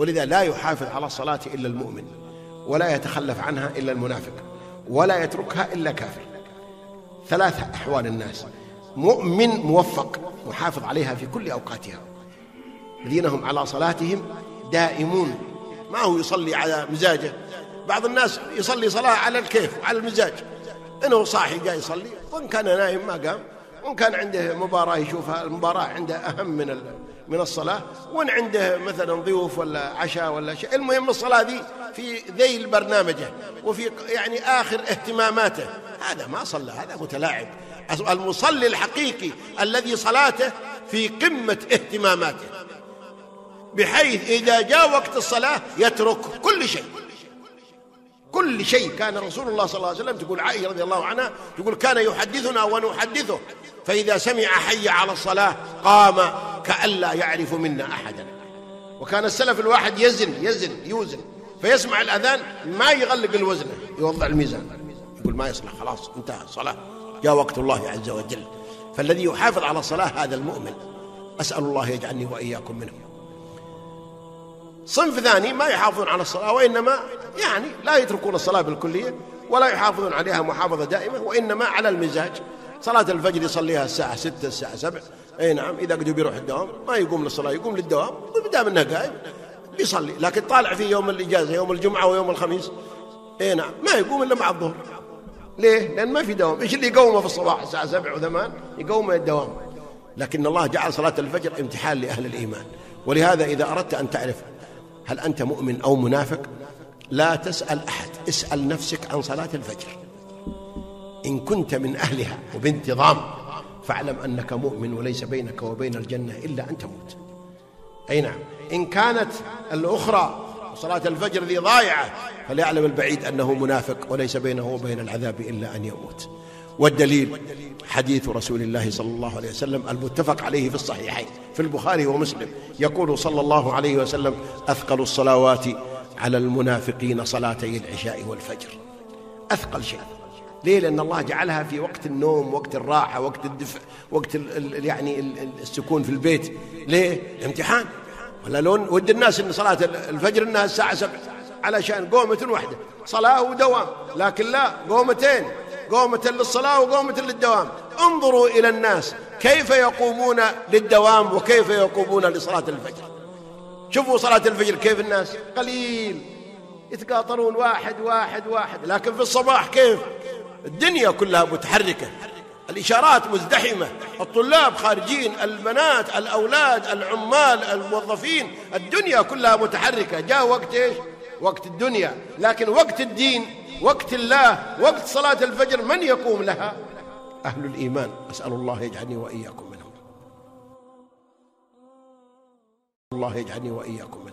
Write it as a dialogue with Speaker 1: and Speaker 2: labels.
Speaker 1: ولذا لا يحافظ على الصلاة إلا المؤمن ولا يتخلف عنها إلا المنافق ولا يتركها إلا كافر. ثلاث أحوال الناس مؤمن موفق محافظ عليها في كل أوقاتها. الذين هم على صلاتهم دائمون. ما هو يصلي على مزاجه؟ بعض الناس يصلي صلاة على الكيف وعلى المزاج. إنه صاحي جاي يصلي وإن كان نايم ما قام. وإن كان عنده مباراة يشوفها المباراة عنده أهم من من الصلاة وإن عنده مثلا ضيوف ولا عشاء ولا شيء. المهم الصلاة دي في ذيل برنامجه وفي يعني آخر اهتماماته. هذا ما صلى هذا متلاعب. المصلي الحقيقي الذي صلاته في قمة اهتماماته بحيث إذا جاء وقت الصلاة يترك كل شيء. كل شيء كان رسول الله صلى الله عليه وسلم تقول عائشة رضي الله عنها تقول كان يحدثنا ونحدثه فإذا سمع حي على الصلاة قام كأن لا يعرف منا أحدا. وكان السلف الواحد يزن يزن يوزن فيسمع الأذان ما يغلق الوزن يوضع الميزان. يقول ما يصلح خلاص انتهى الصلاة. جاء وقت الله عز وجل. فالذي يحافظ على الصلاة هذا المؤمن. أسأل الله يجعلني وإياكم منهم. صنف ثاني ما يحافظون على الصلاة وإنما يعني لا يتركون الصلاة بالكلية ولا يحافظون عليها محافظة دائمة وإنما على المزاج. صلاة الفجر يصليها الساعة ستة الساعة سبع. أي نعم إذا قد بيروح الدوام ما يقوم للصلاة يقوم للدوام دام أنه قايم بيصلي. لكن طالع في يوم الإجازة يوم الجمعة ويوم الخميس أي نعم ما يقوم إلا مع الظهر. ليه؟ لأن ما في دوام. إيش اللي يقومه في الصباح الساعة سبع وثمان؟ يقومه الدوام. لكن الله جعل صلاة الفجر امتحان لأهل الإيمان. ولهذا إذا أردت أن تعرف هل أنت مؤمن أو منافق؟ لا تسأل أحد اسأل نفسك عن صلاة الفجر. إن كنت من أهلها وبانتظام فاعلم أنك مؤمن وليس بينك وبين الجنة إلا أن تموت أي نعم. إن كانت الأخرى صلاة الفجر ذي ضايعة فليعلم البعيد أنه منافق وليس بينه وبين العذاب إلا أن يموت. والدليل حديث رسول الله صلى الله عليه وسلم المتفق عليه في الصحيحين في البخاري ومسلم. يقول صلى الله عليه وسلم أثقل الصلوات على المنافقين صلاتي العشاء والفجر. أثقل شيء. ليه؟ لأن الله جعلها في وقت النوم وقت الراحة وقت الدفء وقت ال يعني السكون في البيت. ليه؟ امتحان. ولا لون ود الناس إن صلاة الفجر إنها الساعة سبع علشان قومة واحدة صلاة ودوام. لكن لا قومتين. قومة للصلاة وقومة للدوام. انظروا إلى الناس. كيف يقومون للدوام وكيف يقومون لصلاة الفجر؟ شوفوا صلاة الفجر كيف الناس؟ قليل. يتقاطرون واحد واحد واحد. لكن في الصباح كيف؟ الدنيا كلها متحركة. الإشارات مزدحمة. الطلاب خارجين البنات الأولاد العمال الموظفين. الدنيا كلها متحركة. جاء وقت إيش؟ وقت الدنيا. لكن وقت الدين وقت الله وقت صلاة الفجر من يقوم لها؟ أهل الإيمان أسأل الله يجعلني وإياكم منهم. الله يجعلني وإياكم منهم.